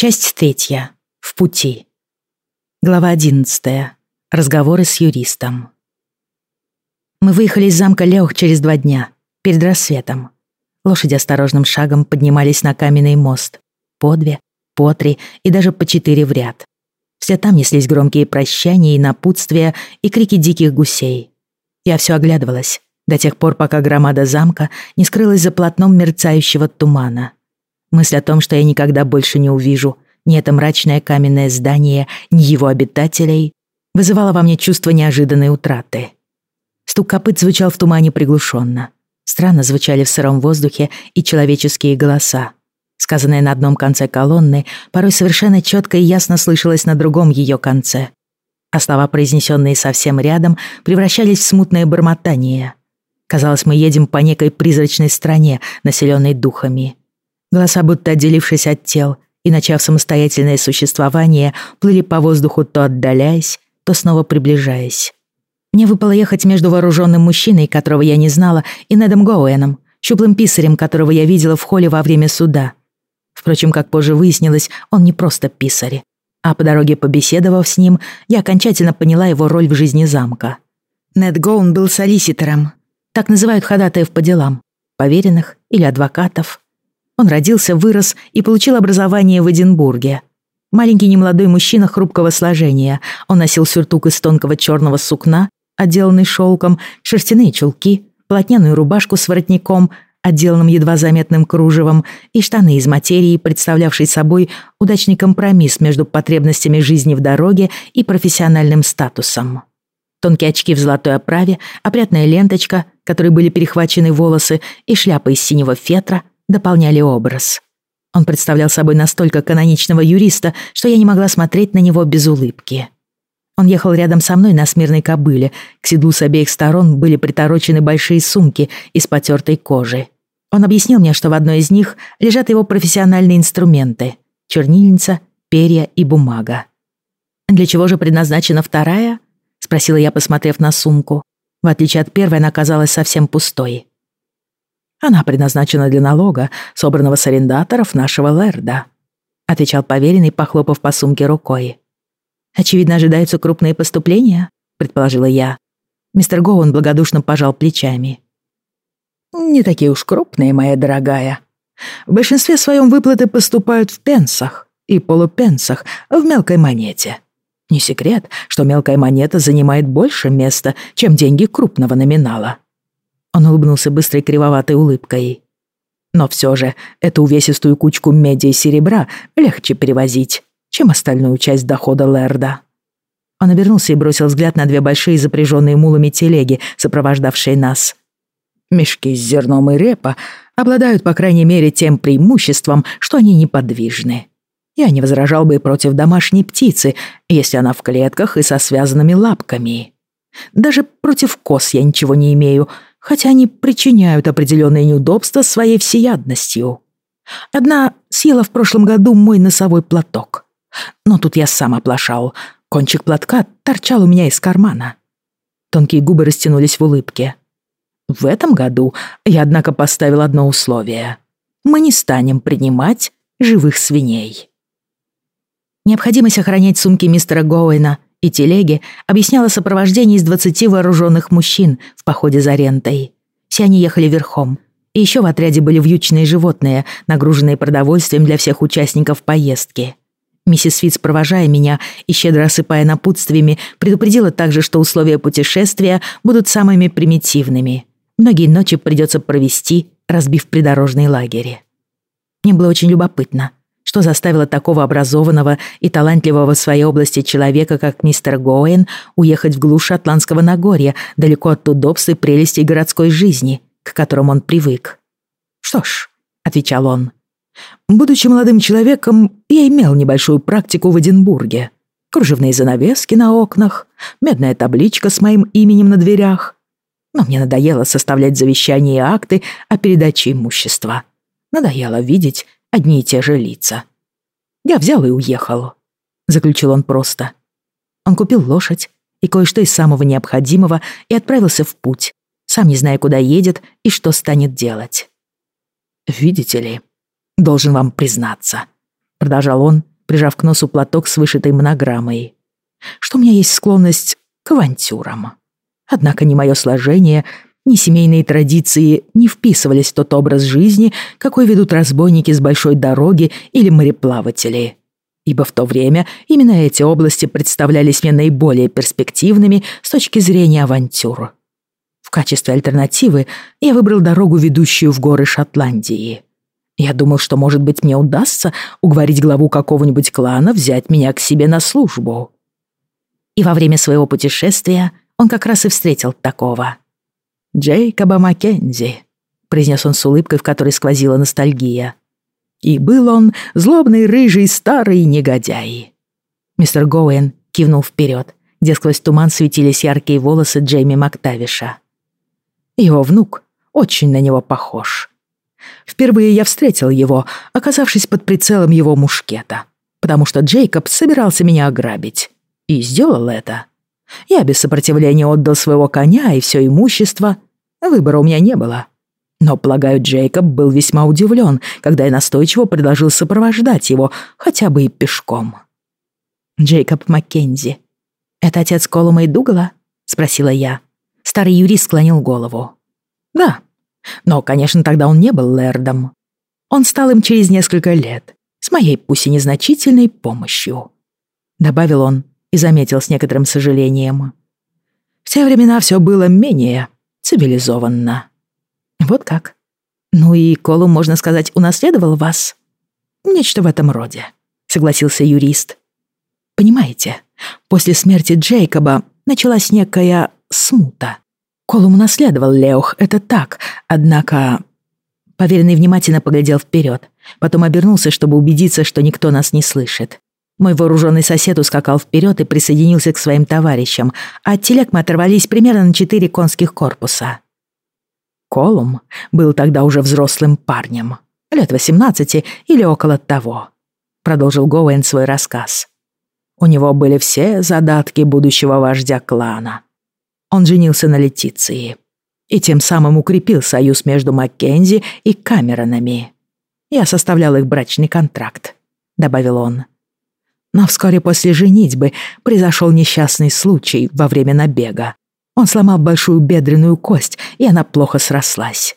Часть третья. В пути. Глава одиннадцатая. Разговоры с юристом. Мы выехали из замка Леох через два дня, перед рассветом. Лошади осторожным шагом поднимались на каменный мост. По две, по три и даже по четыре в ряд. Все там неслись громкие прощания и напутствия и крики диких гусей. Я все оглядывалась до тех пор, пока громада замка не скрылась за плотном мерцающего тумана. Мысль о том, что я никогда больше не увижу ни это мрачное каменное здание, ни его обитателей, вызывала во мне чувство неожиданной утраты. Стук копыт звучал в тумане приглушенно. Странно звучали в сыром воздухе и человеческие голоса. Сказанное на одном конце колонны порой совершенно четко и ясно слышалось на другом ее конце. А слова, произнесенные совсем рядом, превращались в смутное бормотание. Казалось, мы едем по некой призрачной стране, населенной духами. Голоса, будто отделившись от тел и начав самостоятельное существование, плыли по воздуху то отдаляясь, то снова приближаясь. Мне выпало ехать между вооруженным мужчиной, которого я не знала, и Недом Гоуэном, щуплым писарем, которого я видела в холле во время суда. Впрочем, как позже выяснилось, он не просто писарь. А по дороге побеседовав с ним, я окончательно поняла его роль в жизни замка. Нед Гоун был солиситором. Так называют ходатаев по делам, поверенных или адвокатов. Он родился, вырос и получил образование в Эдинбурге. Маленький немолодой мужчина хрупкого сложения. Он носил сюртук из тонкого черного сукна, отделанный шелком, шерстяные чулки, полотняную рубашку с воротником, отделанным едва заметным кружевом, и штаны из материи, представлявшей собой удачный компромисс между потребностями жизни в дороге и профессиональным статусом. Тонкие очки в золотой оправе, опрятная ленточка, которой были перехвачены волосы, и шляпа из синего фетра дополняли образ. Он представлял собой настолько каноничного юриста, что я не могла смотреть на него без улыбки. Он ехал рядом со мной на смирной кобыле. К седлу с обеих сторон были приторочены большие сумки из потертой кожи. Он объяснил мне, что в одной из них лежат его профессиональные инструменты — чернильница, перья и бумага. «Для чего же предназначена вторая?» — спросила я, посмотрев на сумку. В отличие от первой, она казалась совсем пустой. «Она предназначена для налога, собранного с арендаторов нашего Лерда», — отвечал поверенный, похлопав по сумке рукой. «Очевидно, ожидаются крупные поступления», — предположила я. Мистер Гоуэн благодушно пожал плечами. «Не такие уж крупные, моя дорогая. В большинстве своем выплаты поступают в пенсах и полупенсах, в мелкой монете. Не секрет, что мелкая монета занимает больше места, чем деньги крупного номинала». Он улыбнулся быстрой кривоватой улыбкой. «Но все же эту увесистую кучку меди и серебра легче перевозить чем остальную часть дохода Лерда. Он обернулся и бросил взгляд на две большие запряженные мулами телеги, сопровождавшие нас. Мешки с зерном и репа обладают, по крайней мере, тем преимуществом, что они неподвижны. Я не возражал бы против домашней птицы, если она в клетках и со связанными лапками. Даже против коз я ничего не имею, хотя они причиняют определенные неудобства своей всеядностью. Одна съела в прошлом году мой носовой платок. Но тут я сам оплошал. Кончик платка торчал у меня из кармана. Тонкие губы растянулись в улыбке. В этом году я, однако, поставил одно условие. Мы не станем принимать живых свиней. Необходимость охранять сумки мистера Гоуэна и телеги объясняла сопровождение из двадцати вооруженных мужчин в походе за рентой. Все они ехали верхом. И еще в отряде были вьючные животные, нагруженные продовольствием для всех участников поездки. Миссис Фитц, провожая меня и щедро осыпая напутствиями, предупредила также, что условия путешествия будут самыми примитивными. Многие ночи придется провести, разбив придорожный лагерь. Мне было очень любопытно, что заставило такого образованного и талантливого в своей области человека, как мистер Гоэн, уехать в глушь Атлантского Нагорья, далеко от удобств и прелестей городской жизни, к которым он привык. «Что ж», — отвечал он, Будучи молодым человеком, я имел небольшую практику в Эдинбурге. Кружевные занавески на окнах, медная табличка с моим именем на дверях. Но мне надоело составлять завещания и акты о передаче имущества. Надоело видеть одни и те же лица. Я взял и уехал. Заключил он просто. Он купил лошадь и кое-что из самого необходимого и отправился в путь, сам не зная, куда едет и что станет делать. Видите ли, должен вам признаться. продолжал он, прижав к носу платок с вышитой монограммой, что у меня есть склонность к авантюрам. Однако ни мое сложение, ни семейные традиции не вписывались в тот образ жизни, какой ведут разбойники с большой дороги или мореплаватели. Ибо в то время именно эти области представлялись мне наиболее перспективными с точки зрения авантюр. В качестве альтернативы я выбрал дорогу, ведущую в горы Шотландии. Я думал, что, может быть, мне удастся уговорить главу какого-нибудь клана взять меня к себе на службу. И во время своего путешествия он как раз и встретил такого. «Джейкоба Маккензи», — произнес он с улыбкой, в которой сквозила ностальгия. «И был он злобный, рыжий, старый негодяй». Мистер Гоуэн кивнул вперед, где сквозь туман светились яркие волосы Джейми Мактавиша. Его внук очень на него похож. Впервые я встретил его, оказавшись под прицелом его мушкета, потому что Джейкоб собирался меня ограбить. И сделал это. Я без сопротивления отдал своего коня и все имущество. Выбора у меня не было. Но, полагаю, Джейкоб был весьма удивлен, когда я настойчиво предложил сопровождать его, хотя бы и пешком. «Джейкоб Маккензи. Это отец Колума и Дугала?» — спросила я. Старый юрист склонил голову. «Да, но, конечно, тогда он не был лэрдом. Он стал им через несколько лет, с моей, пусть и незначительной, помощью. Добавил он и заметил с некоторым сожалением. В те времена все было менее цивилизованно. Вот как. Ну и Колум, можно сказать, унаследовал вас? Нечто в этом роде, согласился юрист. Понимаете, после смерти Джейкоба началась некая смута. Колум унаследовал Леох, это так, однако... Поверенный внимательно поглядел вперед, потом обернулся, чтобы убедиться, что никто нас не слышит. Мой вооруженный сосед ускакал вперед и присоединился к своим товарищам, а от телег мы оторвались примерно на четыре конских корпуса. Колум был тогда уже взрослым парнем, лет 18 или около того, продолжил Гоуэн свой рассказ. У него были все задатки будущего вождя клана — он женился на Летиции и тем самым укрепил союз между Маккензи и Камеронами. Я составлял их брачный контракт, добавил он. Но вскоре после женитьбы произошел несчастный случай во время набега. Он сломал большую бедренную кость, и она плохо срослась.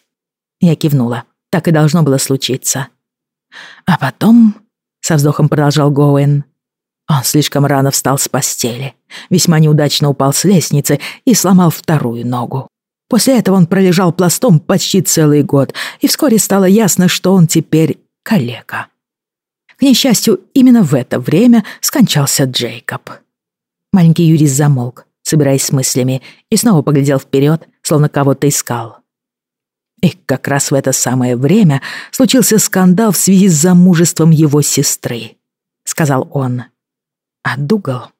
Я кивнула. Так и должно было случиться. А потом, со вздохом продолжал Гоуэн, он слишком рано встал с постели, весьма неудачно упал с лестницы и сломал вторую ногу. После этого он пролежал пластом почти целый год, и вскоре стало ясно, что он теперь калека. К несчастью, именно в это время скончался Джейкоб. Маленький юрист замолк, собираясь с мыслями, и снова поглядел вперед, словно кого-то искал. И как раз в это самое время случился скандал в связи с замужеством его сестры, сказал он. А Дугал...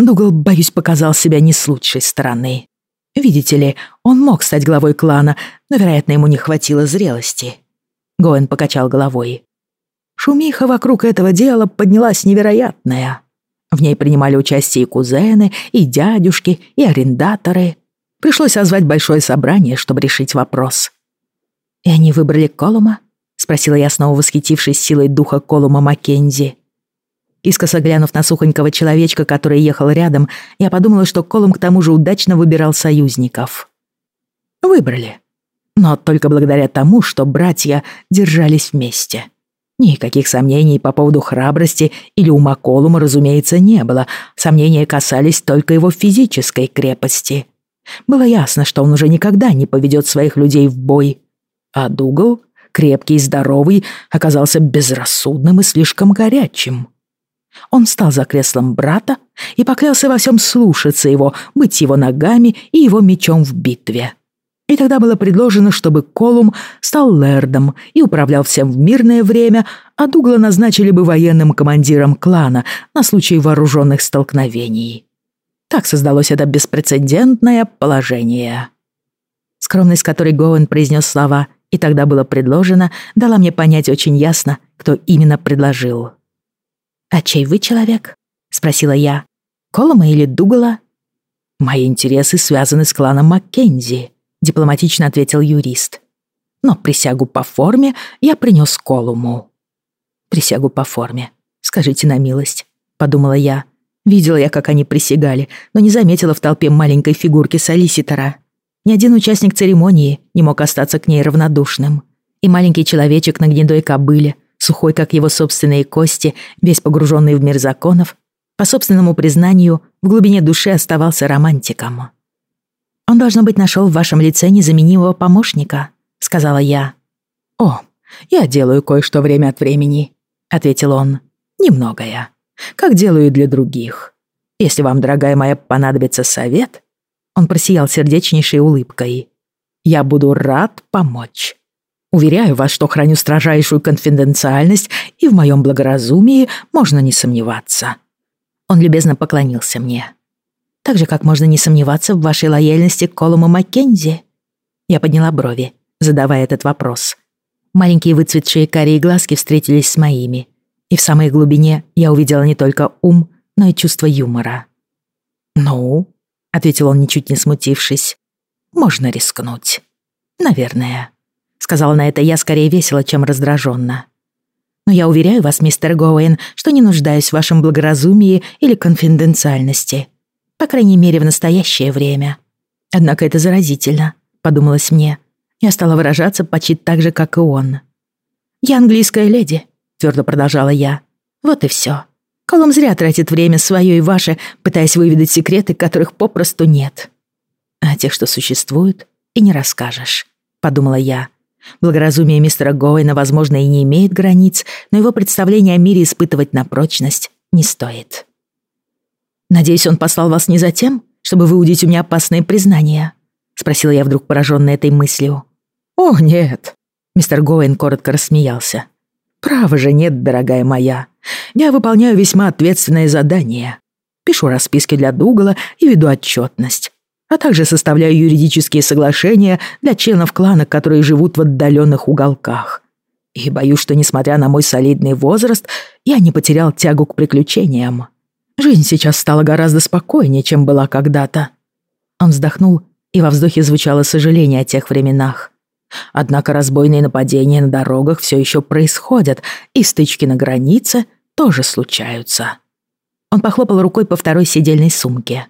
Дугал, боюсь, показал себя не с лучшей стороны. Видите ли, он мог стать главой клана, но, вероятно, ему не хватило зрелости. Гоэн покачал головой. Шумиха вокруг этого дела поднялась невероятная. В ней принимали участие и кузены, и дядюшки, и арендаторы. Пришлось созвать большое собрание, чтобы решить вопрос. «И они выбрали Колума?» — спросила я, снова восхитившись силой духа Колума Маккензи. Искоса глянув на сухонького человечка, который ехал рядом, я подумала, что Колум к тому же удачно выбирал союзников. Выбрали. Но только благодаря тому, что братья держались вместе. Никаких сомнений по поводу храбрости или ума Колума, разумеется, не было. Сомнения касались только его физической крепости. Было ясно, что он уже никогда не поведет своих людей в бой. А Дугал, крепкий и здоровый, оказался безрассудным и слишком горячим. Он встал за креслом брата и поклялся во всем слушаться его, быть его ногами и его мечом в битве. И тогда было предложено, чтобы Колум стал лэрдом и управлял всем в мирное время, а Дугла назначили бы военным командиром клана на случай вооруженных столкновений. Так создалось это беспрецедентное положение. Скромность, которой Гоуэн произнес слова «и тогда было предложено», дала мне понять очень ясно, кто именно предложил. «А чей вы человек?» — спросила я. «Колома или Дугала?» «Мои интересы связаны с кланом Маккензи», — дипломатично ответил юрист. «Но присягу по форме я принес Колуму». Присягу по форме. Скажите на милость, подумала я. Видела я, как они присягали, но не заметила в толпе маленькой фигурки солиситора. Ни один участник церемонии не мог остаться к ней равнодушным. И маленький человечек на гнедой кобыле, сухой, как его собственные кости, весь погруженный в мир законов, по собственному признанию, в глубине души оставался романтиком. «Он, должно быть, нашел в вашем лице незаменимого помощника», — сказала я. «О, я делаю кое-что время от времени», — ответил он. «Немногое. Как делаю для других. Если вам, дорогая моя, понадобится совет...» Он просиял сердечнейшей улыбкой. «Я буду рад помочь. Уверяю вас, что храню строжайшую конфиденциальность, и в моем благоразумии можно не сомневаться». Он любезно поклонился мне так же, как можно не сомневаться в вашей лояльности к Колуму Маккензи?» Я подняла брови, задавая этот вопрос. Маленькие выцветшие карие глазки встретились с моими, и в самой глубине я увидела не только ум, но и чувство юмора. «Ну?» — ответил он, ничуть не смутившись. «Можно рискнуть. Наверное», — сказала на это я скорее весело, чем раздраженно. «Но я уверяю вас, мистер Гоуэн, что не нуждаюсь в вашем благоразумии или конфиденциальности. По крайней мере, в настоящее время. Однако это заразительно, подумалось мне. Я стала выражаться почти так же, как и он. «Я английская леди», — твердо продолжала я. «Вот и все. Колум зря тратит время свое и ваше, пытаясь выведать секреты, которых попросту нет. А тех, что существуют, и не расскажешь», — подумала я. Благоразумие мистера Гоуэна, возможно, и не имеет границ, но его представление о мире испытывать на прочность не стоит. «Надеюсь, он послал вас не за тем, чтобы выудить у меня опасные признания?» — спросила я вдруг, поражённая этой мыслью. «О, нет!» — мистер Гоуэн коротко рассмеялся. «Право же нет, дорогая моя. Я выполняю весьма ответственное задание. Пишу расписки для Дугала и веду отчетность, а также составляю юридические соглашения для членов клана, которые живут в отдаленных уголках. И боюсь, что, несмотря на мой солидный возраст, я не потерял тягу к приключениям. Жизнь сейчас стала гораздо спокойнее, чем была когда-то. Он вздохнул, и во вздохе звучало сожаление о тех временах. Однако разбойные нападения на дорогах все еще происходят, и стычки на границе тоже случаются. Он похлопал рукой по второй сидельной сумке.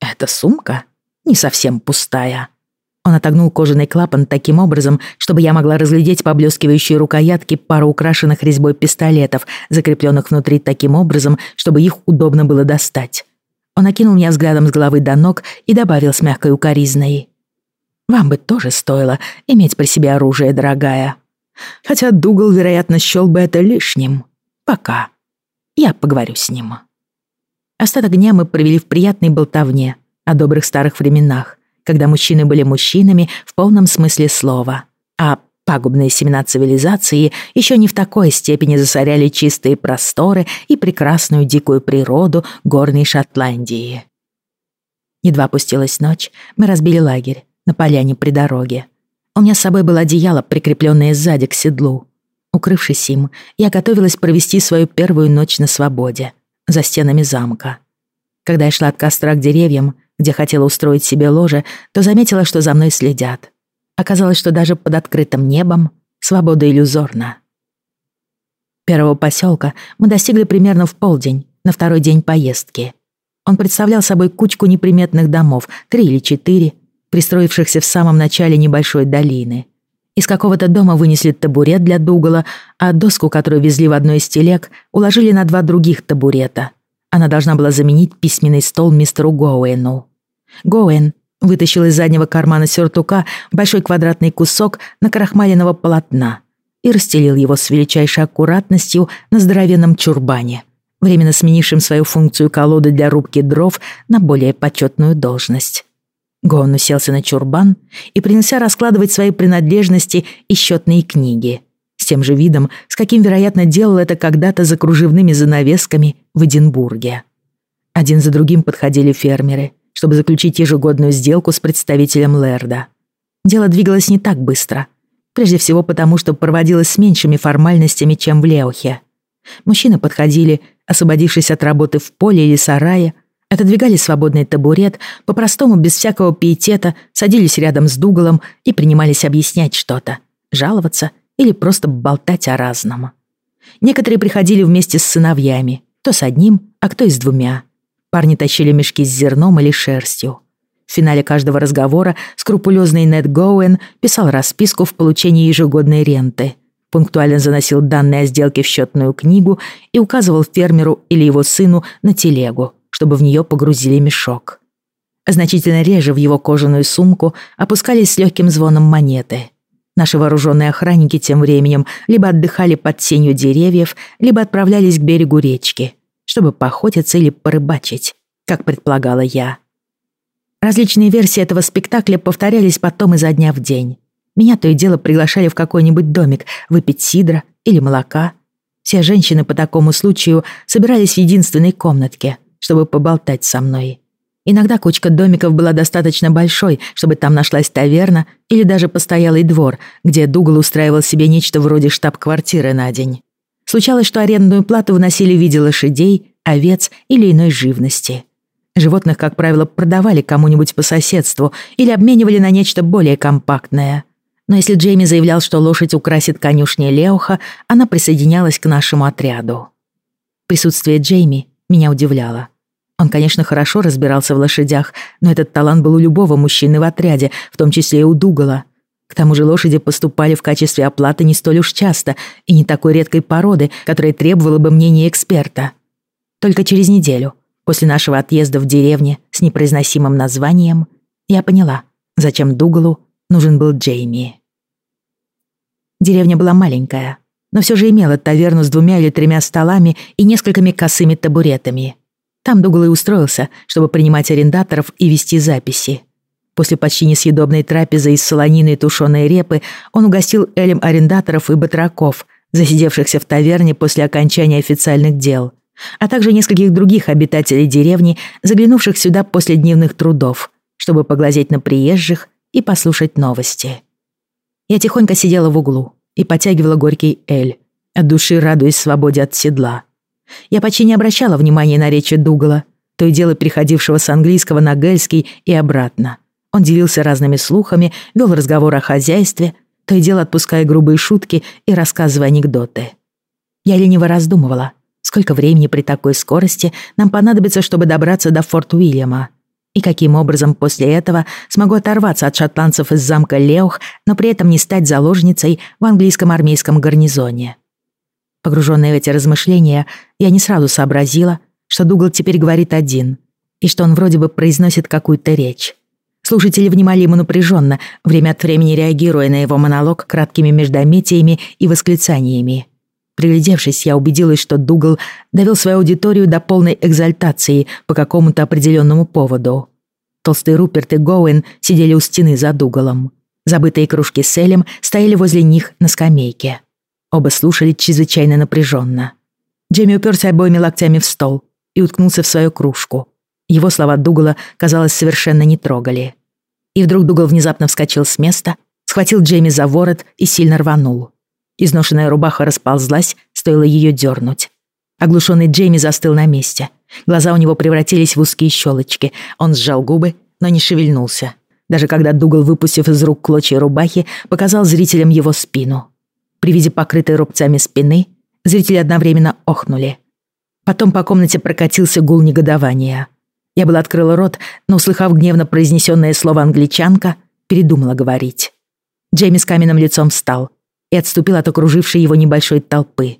«Эта сумка не совсем пустая», он отогнул кожаный клапан таким образом, чтобы я могла разглядеть поблескивающие рукоятки пару украшенных резьбой пистолетов, закрепленных внутри таким образом, чтобы их удобно было достать. Он окинул меня взглядом с головы до ног и добавил с мягкой укоризной. «Вам бы тоже стоило иметь при себе оружие, дорогая. Хотя Дугал, вероятно, счёл бы это лишним. Пока. Я поговорю с ним». Остаток дня мы провели в приятной болтовне о добрых старых временах, когда мужчины были мужчинами в полном смысле слова, а пагубные семена цивилизации еще не в такой степени засоряли чистые просторы и прекрасную дикую природу горной Шотландии. Едва опустилась ночь, мы разбили лагерь на поляне при дороге. У меня с собой было одеяло, прикрепленное сзади к седлу. Укрывшись им, я готовилась провести свою первую ночь на свободе, за стенами замка. Когда я шла от костра к деревьям, где хотела устроить себе ложе, то заметила, что за мной следят. Оказалось, что даже под открытым небом свобода иллюзорна. Первого поселка мы достигли примерно в полдень, на второй день поездки. Он представлял собой кучку неприметных домов, три или четыре, пристроившихся в самом начале небольшой долины. Из какого-то дома вынесли табурет для Дугала, а доску, которую везли в одной из телег, уложили на два других табурета. Она должна была заменить письменный стол мистеру Гоуэну. Гоуэн вытащил из заднего кармана сюртука большой квадратный кусок накрахмаленного полотна и расстелил его с величайшей аккуратностью на здоровенном чурбане, временно сменившим свою функцию колоды для рубки дров на более почетную должность. Гоуэн уселся на чурбан и принялся раскладывать свои принадлежности и счетные книги с тем же видом, с каким, вероятно, делал это когда-то за кружевными занавесками в Эдинбурге. Один за другим подходили фермеры — чтобы заключить ежегодную сделку с представителем Лерда. Дело двигалось не так быстро. Прежде всего потому, что проводилось с меньшими формальностями, чем в Леохе. Мужчины подходили, освободившись от работы в поле или сарае, отодвигали свободный табурет, по-простому, без всякого пиетета, садились рядом с Дугалом и принимались объяснять что-то, жаловаться или просто болтать о разном. Некоторые приходили вместе с сыновьями, то с одним, а кто и с двумя. Парни тащили мешки с зерном или шерстью. В финале каждого разговора скрупулезный Нед Гоуэн писал расписку в получении ежегодной ренты, пунктуально заносил данные о сделке в счетную книгу и указывал фермеру или его сыну на телегу, чтобы в нее погрузили мешок. Значительно реже в его кожаную сумку опускались с легким звоном монеты. Наши вооруженные охранники тем временем либо отдыхали под тенью деревьев, либо отправлялись к берегу речки, чтобы поохотиться или порыбачить, как предполагала я. Различные версии этого спектакля повторялись потом изо дня в день. Меня то и дело приглашали в какой-нибудь домик выпить сидра или молока. Все женщины по такому случаю собирались в единственной комнатке, чтобы поболтать со мной. Иногда кучка домиков была достаточно большой, чтобы там нашлась таверна или даже постоялый двор, где Дугал устраивал себе нечто вроде штаб-квартиры на день. Случалось, что арендную плату вносили в виде лошадей, овец или иной живности. Животных, как правило, продавали кому-нибудь по соседству или обменивали на нечто более компактное. Но если Джейми заявлял, что лошадь украсит конюшни Леоха, она присоединялась к нашему отряду. Присутствие Джейми меня удивляло. Он, конечно, хорошо разбирался в лошадях, но этот талант был у любого мужчины в отряде, в том числе и у Дугала. К тому же лошади поступали в качестве оплаты не столь уж часто и не такой редкой породы, которая требовала бы мнения эксперта. Только через неделю, после нашего отъезда в деревне с непроизносимым названием, я поняла, зачем Дугалу нужен был Джейми. Деревня была маленькая, но все же имела таверну с двумя или тремя столами и несколькими косыми табуретами. Там Дугал и устроился, чтобы принимать арендаторов и вести записи. После почти несъедобной трапезы из солонины и тушеной репы он угостил Элем арендаторов и батраков, засидевшихся в таверне после окончания официальных дел, а также нескольких других обитателей деревни, заглянувших сюда после дневных трудов, чтобы поглазеть на приезжих и послушать новости. Я тихонько сидела в углу и потягивала горький эль, от души радуясь свободе от седла. Я почти не обращала внимания на речи Дугала, то и дело переходившего с английского на гельский и обратно. Он делился разными слухами, вел разговор о хозяйстве, то и дело отпуская грубые шутки и рассказывая анекдоты. Я лениво раздумывала, сколько времени при такой скорости нам понадобится, чтобы добраться до Форт Уильяма, и каким образом после этого смогу оторваться от шотландцев из замка Леух, но при этом не стать заложницей в английском армейском гарнизоне. Погруженная в эти размышления, я не сразу сообразила, что Дугал теперь говорит один, и что он вроде бы произносит какую-то речь. Слушатели внимали ему напряженно, время от времени реагируя на его монолог краткими междометиями и восклицаниями. Приглядевшись, я убедилась, что Дугал довел свою аудиторию до полной экзальтации по какому-то определенному поводу. Толстый Руперт и Гоуэн сидели у стены за Дугалом. Забытые кружки с Элем стояли возле них на скамейке. Оба слушали чрезвычайно напряженно. Джейми уперся обоими локтями в стол и уткнулся в свою кружку. Его слова Дугала, казалось, совершенно не трогали. И вдруг Дугал внезапно вскочил с места, схватил Джейми за ворот и сильно рванул. Изношенная рубаха расползлась, стоило ее дернуть. Оглушенный Джейми застыл на месте. Глаза у него превратились в узкие щелочки. Он сжал губы, но не шевельнулся. Даже когда Дугал, выпустив из рук клочья рубахи, показал зрителям его спину. При виде покрытой рубцами спины зрители одновременно охнули. Потом по комнате прокатился гул негодования. Я была открыла рот, но, услыхав гневно произнесенное слово «англичанка», передумала говорить. Джейми с каменным лицом встал и отступил от окружившей его небольшой толпы.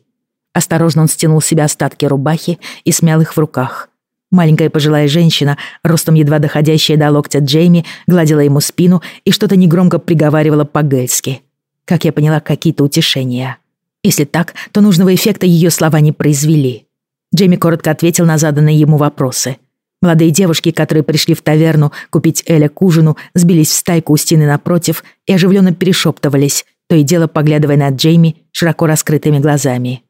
Осторожно он стянул с себя остатки рубахи и смял их в руках. Маленькая пожилая женщина, ростом едва доходящая до локтя Джейми, гладила ему спину и что-то негромко приговаривала по-гельски. Как я поняла, какие-то утешения. Если так, то нужного эффекта ее слова не произвели. Джейми коротко ответил на заданные ему вопросы. Молодые девушки, которые пришли в таверну купить Эля к ужину, сбились в стайку у стены напротив и оживленно перешептывались, то и дело поглядывая на Джейми широко раскрытыми глазами.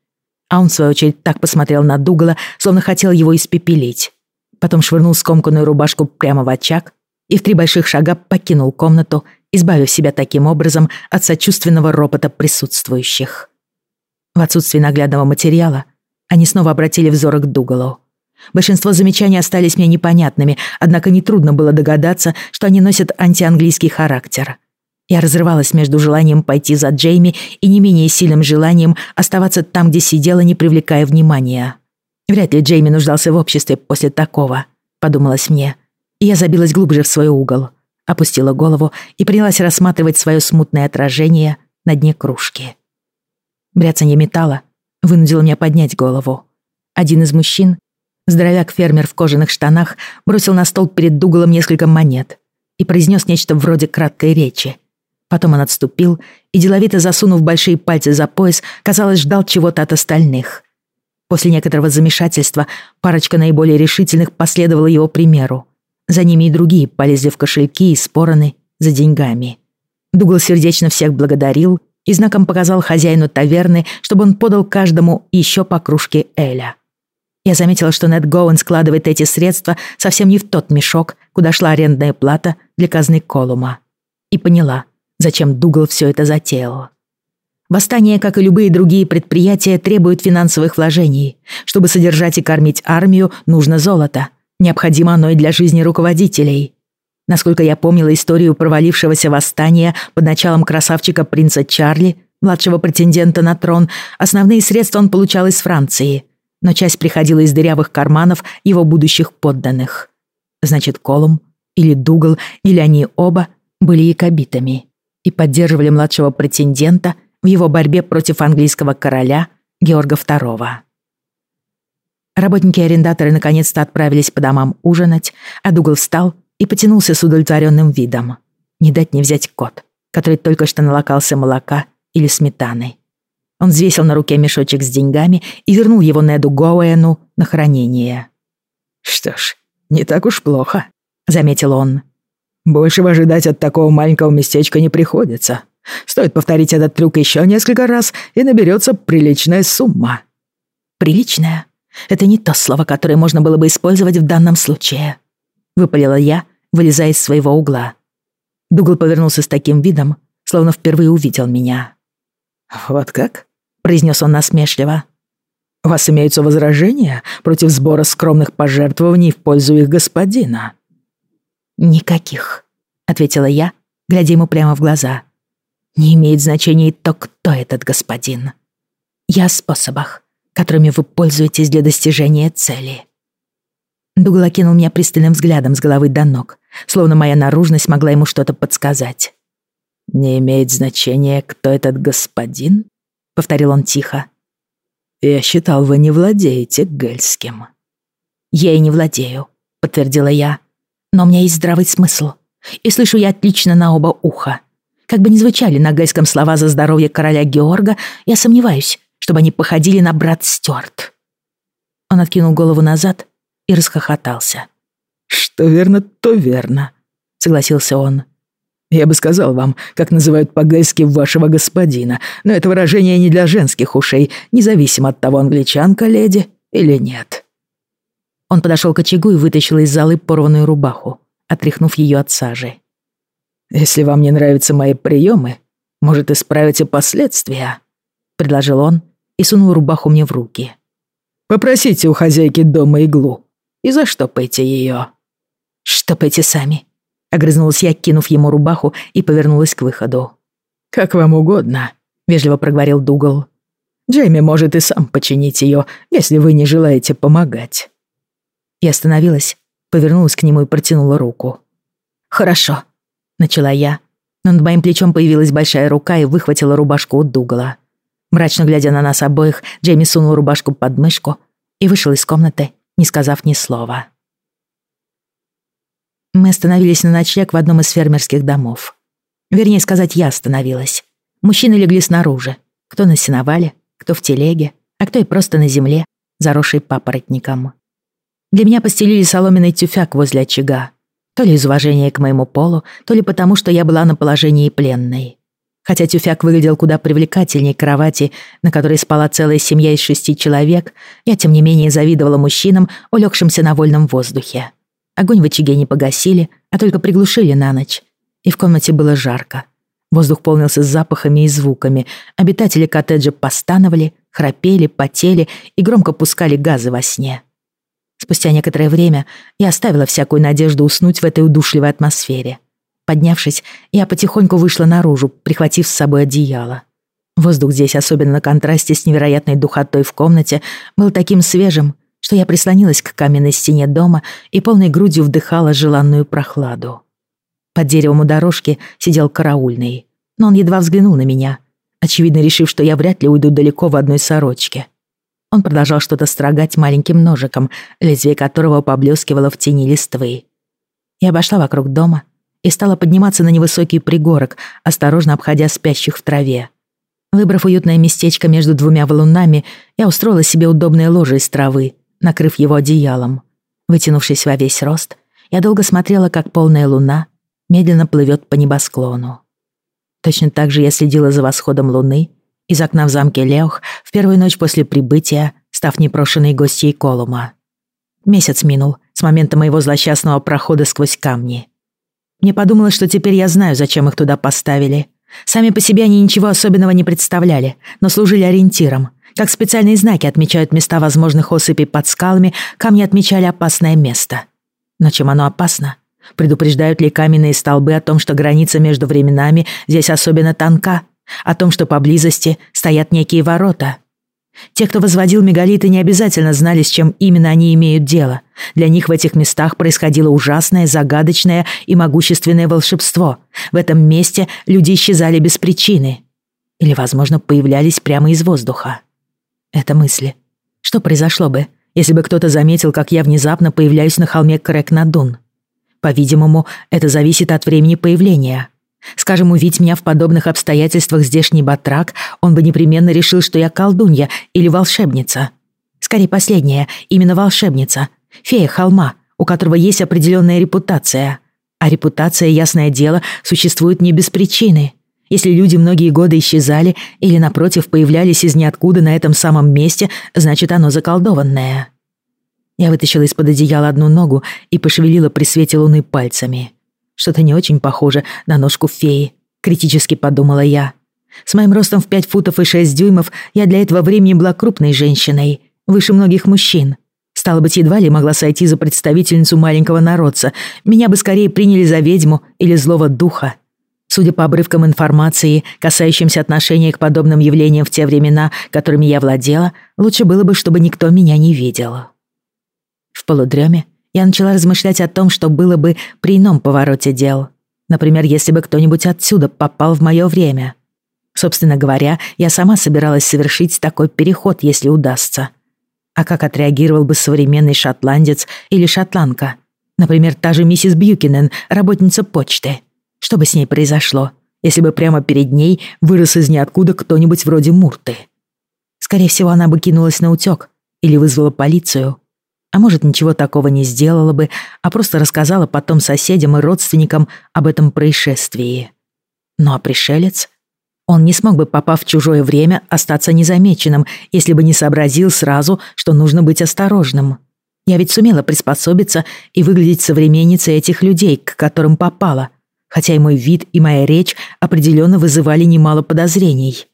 А он, в свою очередь, так посмотрел на Дугала, словно хотел его испепелить. Потом швырнул скомканную рубашку прямо в очаг и в три больших шага покинул комнату, избавив себя таким образом от сочувственного ропота присутствующих. В отсутствие наглядного материала они снова обратили взоры к Дугалу. Большинство замечаний остались мне непонятными, однако нетрудно было догадаться, что они носят антианглийский характер. Я разрывалась между желанием пойти за Джейми и не менее сильным желанием оставаться там, где сидела, не привлекая внимания. Вряд ли Джейми нуждался в обществе после такого, подумалось мне. И я забилась глубже в свой угол, опустила голову и принялась рассматривать свое смутное отражение на дне кружки. Бряцанье металла вынудило меня поднять голову. Один из мужчин, здоровяк-фермер в кожаных штанах, бросил на стол перед Дугалом несколько монет и произнес нечто вроде краткой речи. Потом он отступил и, деловито засунув большие пальцы за пояс, казалось, ждал чего-то от остальных. После некоторого замешательства парочка наиболее решительных последовала его примеру. За ними и другие полезли в кошельки и спороны за деньгами. Дугал сердечно всех благодарил и знаком показал хозяину таверны, чтобы он подал каждому еще по кружке Эля. Я заметила, что Нед Гоуэн складывает эти средства совсем не в тот мешок, куда шла арендная плата для казны Колума. И поняла, зачем Дугал все это затеял. Восстание, как и любые другие предприятия, требует финансовых вложений. Чтобы содержать и кормить армию, нужно золото. Необходимо оно и для жизни руководителей. Насколько я помнила историю провалившегося восстания под началом красавчика принца Чарли, младшего претендента на трон, основные средства он получал из Франции, но часть приходила из дырявых карманов его будущих подданных. Значит, Колум или Дугал, или они оба были якобитами и поддерживали младшего претендента в его борьбе против английского короля Георга II. Работники-арендаторы наконец-то отправились по домам ужинать, а Дугал встал и потянулся с удовлетворенным видом. Не дать не взять кот, который только что налокался молока или сметаны. Он взвесил на руке мешочек с деньгами и вернул его Неду Гоуэну на хранение. «Что ж, не так уж плохо», — заметил он. «Большего ожидать от такого маленького местечка не приходится. Стоит повторить этот трюк еще несколько раз, и наберется приличная сумма». «Приличная? Это не то слово, которое можно было бы использовать в данном случае», — выпалила я, вылезая из своего угла. Дугл повернулся с таким видом, словно впервые увидел меня. «Вот как?» — произнес он насмешливо. «У вас имеются возражения против сбора скромных пожертвований в пользу их господина?» «Никаких», — ответила я, глядя ему прямо в глаза. «Не имеет значения то, кто этот господин. Я о способах, которыми вы пользуетесь для достижения цели». Дугл окинул меня пристальным взглядом с головы до ног, словно моя наружность могла ему что-то подсказать. «Не имеет значения, кто этот господин?» — повторил он тихо. «Я считал, вы не владеете гельским». «Я и не владею», — подтвердила я. «Но у меня есть здравый смысл, и слышу я отлично на оба уха. Как бы ни звучали на гельском слова за здоровье короля Георга, я сомневаюсь, чтобы они походили на брат Стюарт». Он откинул голову назад и расхохотался. «Что верно, то верно», — согласился он. «Я бы сказал вам, как называют по-гайски вашего господина, но это выражение не для женских ушей, независимо от того, англичанка леди или нет». Он подошел к очагу и вытащил из залы порванную рубаху, отряхнув ее от сажи. «Если вам не нравятся мои приемы, может, исправите последствия?» — предложил он и сунул рубаху мне в руки. «Попросите у хозяйки дома иглу и заштопайте ее». «Штопайте сами», — огрызнулась я, кинув ему рубаху и повернулась к выходу. «Как вам угодно», — вежливо проговорил Дугал. «Джейми может и сам починить ее, если вы не желаете помогать». Я остановилась, повернулась к нему и протянула руку. «Хорошо», — начала я, но над моим плечом появилась большая рука и выхватила рубашку у Дугала. Мрачно глядя на нас обоих, Джейми сунул рубашку под мышку и вышел из комнаты, не сказав ни слова. Мы остановились на ночлег в одном из фермерских домов. Вернее сказать, я остановилась. Мужчины легли снаружи. Кто на сеновале, кто в телеге, а кто и просто на земле, заросшей папоротником. Для меня постелили соломенный тюфяк возле очага. То ли из уважения к моему полу, то ли потому, что я была на положении пленной. Хотя тюфяк выглядел куда привлекательнее кровати, на которой спала целая семья из шести человек, я тем не менее завидовала мужчинам, улегшимся на вольном воздухе. Огонь в очаге не погасили, а только приглушили на ночь. И в комнате было жарко. Воздух полнился запахами и звуками. Обитатели коттеджа постановали, храпели, потели и громко пускали газы во сне. Спустя некоторое время я оставила всякую надежду уснуть в этой удушливой атмосфере. Поднявшись, я потихоньку вышла наружу, прихватив с собой одеяло. Воздух здесь, особенно на контрасте с невероятной духотой в комнате, был таким свежим, что я прислонилась к каменной стене дома и полной грудью вдыхала желанную прохладу. Под деревом у дорожки сидел караульный, но он едва взглянул на меня, очевидно решив, что я вряд ли уйду далеко в одной сорочке. Он продолжал что-то строгать маленьким ножиком, лезвие которого поблескивало в тени листвы. Я обошла вокруг дома и стала подниматься на невысокий пригорок, осторожно обходя спящих в траве. Выбрав уютное местечко между двумя валунами, я устроила себе удобное ложе из травы, накрыв его одеялом. Вытянувшись во весь рост, я долго смотрела, как полная луна медленно плывет по небосклону. Точно так же я следила за восходом луны из окна в замке Леох в первую ночь после прибытия, став непрошенной гостьей Колума. Месяц минул с момента моего злосчастного прохода сквозь камни. Мне подумалось, что теперь я знаю, зачем их туда поставили. Сами по себе они ничего особенного не представляли, но служили ориентиром. Как специальные знаки отмечают места возможных осыпей под скалами, камни отмечали опасное место. Но чем оно опасно? Предупреждают ли каменные столбы о том, что граница между временами здесь особенно тонка, о том, что поблизости стоят некие ворота. Те, кто возводил мегалиты, не обязательно знали, с чем именно они имеют дело. Для них в этих местах происходило ужасное, загадочное и могущественное волшебство. В этом месте люди исчезали без причины. Или, возможно, появлялись прямо из воздуха. Это мысли. Что произошло бы, если бы кто-то заметил, как я внезапно появляюсь на холме Крэк-Надун? По-видимому, это зависит от времени появления. Скажем, увидеть меня в подобных обстоятельствах здешний батрак, он бы непременно решил, что я колдунья или волшебница. Скорее, последняя, именно волшебница. Фея холма, у которого есть определенная репутация. А репутация, ясное дело, существует не без причины. Если люди многие годы исчезали или, напротив, появлялись из ниоткуда на этом самом месте, значит, оно заколдованное. Я вытащила из-под одеяла одну ногу и пошевелила при свете луны пальцами. Что-то не очень похоже на ножку феи, критически подумала я. С моим ростом в 5 футов и 6 дюймов я для этого времени была крупной женщиной, выше многих мужчин. Стало быть, едва ли могла сойти за представительницу маленького народца. Меня бы скорее приняли за ведьму или злого духа. Судя по обрывкам информации, касающимся отношения к подобным явлениям в те времена, которыми я владела, лучше было бы, чтобы никто меня не видел. В полудреме я начала размышлять о том, что было бы при ином повороте дел. Например, если бы кто-нибудь отсюда попал в мое время. Собственно говоря, я сама собиралась совершить такой переход, если удастся. А как отреагировал бы современный шотландец или шотландка? Например, та же миссис Бьюкинен, работница почты. Что бы с ней произошло, если бы прямо перед ней вырос из ниоткуда кто-нибудь вроде Мурты? Скорее всего, она бы кинулась на утёк или вызвала полицию. А может, ничего такого не сделала бы, а просто рассказала потом соседям и родственникам об этом происшествии. Ну а пришелец? Он не смог бы, попав в чужое время, остаться незамеченным, если бы не сообразил сразу, что нужно быть осторожным. Я ведь сумела приспособиться и выглядеть современницей этих людей, к которым попала, хотя и мой вид, и моя речь определенно вызывали немало подозрений.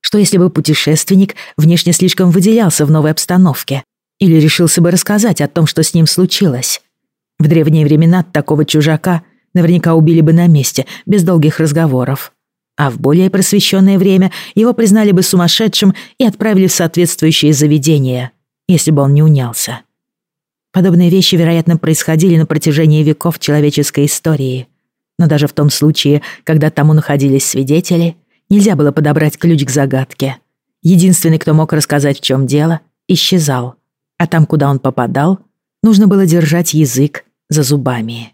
Что если бы путешественник внешне слишком выделялся в новой обстановке? Или решился бы рассказать о том, что с ним случилось. В древние времена такого чужака наверняка убили бы на месте, без долгих разговоров. А в более просвещенное время его признали бы сумасшедшим и отправили в соответствующее заведение, если бы он не унялся. Подобные вещи, вероятно, происходили на протяжении веков человеческой истории. Но даже в том случае, когда тому находились свидетели, нельзя было подобрать ключ к загадке. Единственный, кто мог рассказать, в чем дело, исчезал а там, куда он попадал, нужно было держать язык за зубами.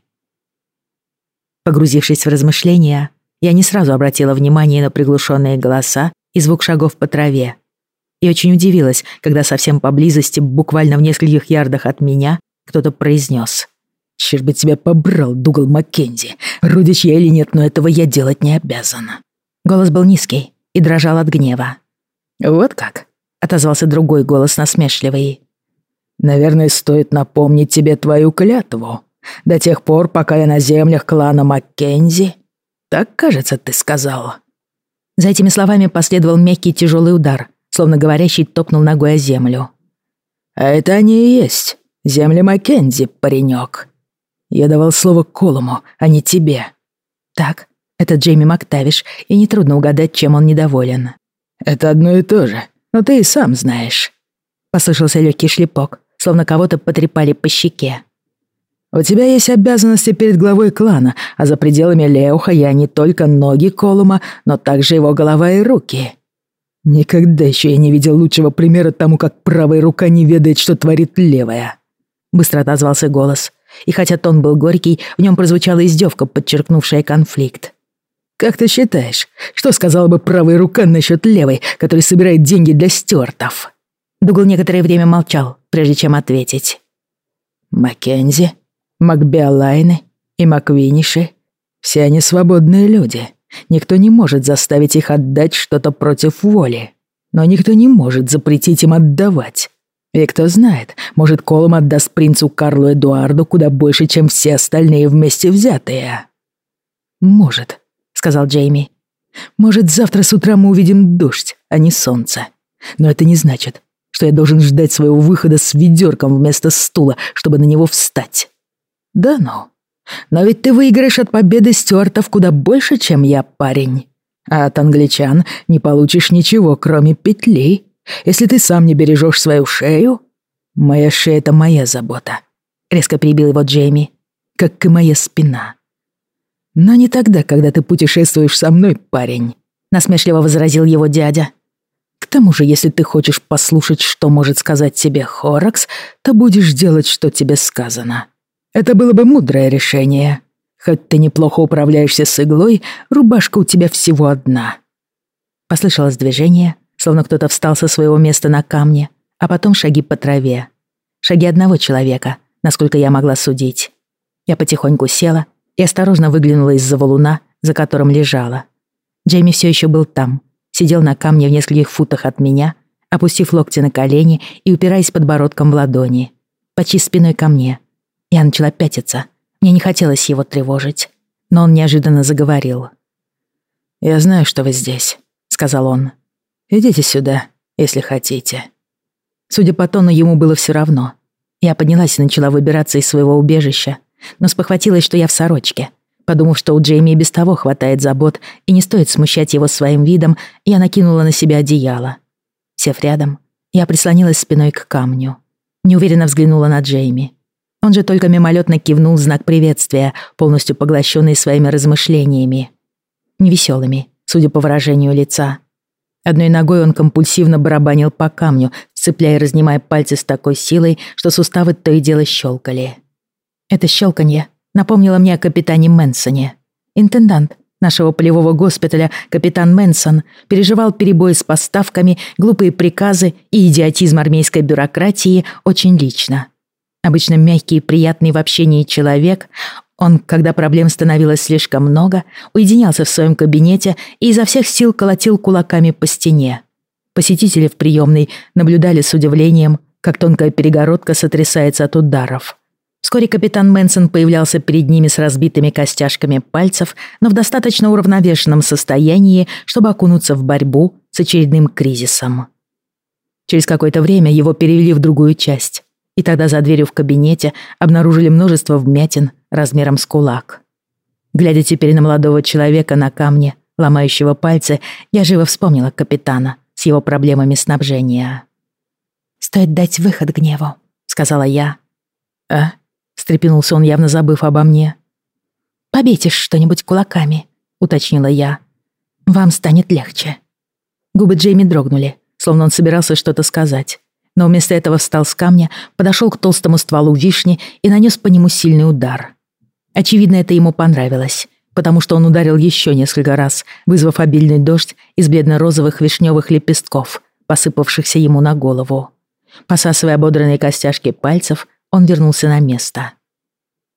Погрузившись в размышления, я не сразу обратила внимание на приглушенные голоса и звук шагов по траве. И очень удивилась, когда совсем поблизости, буквально в нескольких ярдах от меня, кто-то произнес. «Черт бы тебя побрал, Дугал Маккензи. Родич я или нет, но этого я делать не обязан». Голос был низкий и дрожал от гнева. «Вот как?» — отозвался другой голос насмешливый. Наверное, стоит напомнить тебе твою клятву. До тех пор, пока я на землях клана Маккензи. Так, кажется, ты сказал». За этими словами последовал мягкий тяжелый удар, словно говорящий топнул ногой о землю. «А это они и есть. Земли Маккензи, паренек. Я давал слово Колому, а не тебе. Так, это Джейми Мактавиш, и нетрудно угадать, чем он недоволен. «Это одно и то же, но ты и сам знаешь». Послышался легкий шлепок, словно кого-то потрепали по щеке. «У тебя есть обязанности перед главой клана, а за пределами Леуха я не только ноги Колума, но также его голова и руки». «Никогда еще я не видел лучшего примера тому, как правая рука не ведает, что творит левая», — быстро отозвался голос. И хотя тон был горький, в нем прозвучала издевка, подчеркнувшая конфликт. «Как ты считаешь, что сказала бы правая рука насчет левой, которая собирает деньги для стюартов?» Дугл некоторое время молчал, прежде чем ответить. «Маккензи, Макбиолайны и Маквиниши — все они свободные люди. Никто не может заставить их отдать что-то против воли. Но никто не может запретить им отдавать. И кто знает, может, Колом отдаст принцу Карлу Эдуарду куда больше, чем все остальные вместе взятые. «Может», — сказал Джейми. «Может, завтра с утра мы увидим дождь, а не солнце. Но это не значит, что я должен ждать своего выхода с ведерком вместо стула, чтобы на него встать. Да ну. Но ведь ты выиграешь от победы Стюартов куда больше, чем я, парень. А от англичан не получишь ничего, кроме петли. Если ты сам не бережешь свою шею... Моя шея — это моя забота. Резко перебил его Джейми. Как и моя спина. Но не тогда, когда ты путешествуешь со мной, парень. Насмешливо возразил его дядя. Тому же, если ты хочешь послушать, что может сказать тебе Хоракс, то будешь делать, что тебе сказано. Это было бы мудрое решение. Хоть ты неплохо управляешься с иглой, рубашка у тебя всего одна». Послышалось движение, словно кто-то встал со своего места на камне, а потом шаги по траве. Шаги одного человека, насколько я могла судить. Я потихоньку села и осторожно выглянула из-за валуна, за которым лежала. Джейми все еще был там, сидел на камне в нескольких футах от меня, опустив локти на колени и упираясь подбородком в ладони. Почти спиной ко мне, я начала пятиться. Мне не хотелось его тревожить. Но он неожиданно заговорил. «Я знаю, что вы здесь», — сказал он. «Идите сюда, если хотите». Судя по тону, ему было все равно. Я поднялась и начала выбираться из своего убежища, но спохватилась, что я в сорочке. Подумав, что у Джейми и без того хватает забот, и не стоит смущать его своим видом, я накинула на себя одеяло. Сев рядом, я прислонилась спиной к камню. Неуверенно взглянула на Джейми. Он же только мимолетно кивнул знак приветствия, полностью поглощенный своими размышлениями. Невеселыми, судя по выражению лица. Одной ногой он компульсивно барабанил по камню, цепляя и разнимая пальцы с такой силой, что суставы то и дело щелкали. Это щелканье напомнило мне о капитане Мэнсоне. Интендант нашего полевого госпиталя, капитан Мэнсон, переживал перебои с поставками, глупые приказы и идиотизм армейской бюрократии очень лично. Обычно мягкий и приятный в общении человек, он, когда проблем становилось слишком много, уединялся в своем кабинете и изо всех сил колотил кулаками по стене. Посетители в приемной наблюдали с удивлением, как тонкая перегородка сотрясается от ударов. Вскоре капитан Мэнсон появлялся перед ними с разбитыми костяшками пальцев, но в достаточно уравновешенном состоянии, чтобы окунуться в борьбу с очередным кризисом. Через какое-то время его перевели в другую часть, и тогда за дверью в кабинете обнаружили множество вмятин размером с кулак. Глядя теперь на молодого человека на камне, ломающего пальцы, я живо вспомнила капитана с его проблемами снабжения. «Стоит дать выход гневу», — сказала я. «А?» — встрепенулся он, явно забыв обо мне. «Побейтесь что-нибудь кулаками», — уточнила я. «Вам станет легче». Губы Джейми дрогнули, словно он собирался что-то сказать но вместо этого встал с камня, подошел к толстому стволу вишни и нанес по нему сильный удар. Очевидно, это ему понравилось, потому что он ударил еще несколько раз, вызвав обильный дождь из бледно-розовых вишневых лепестков, посыпавшихся ему на голову. Посасывая ободранные костяшки пальцев, он вернулся на место.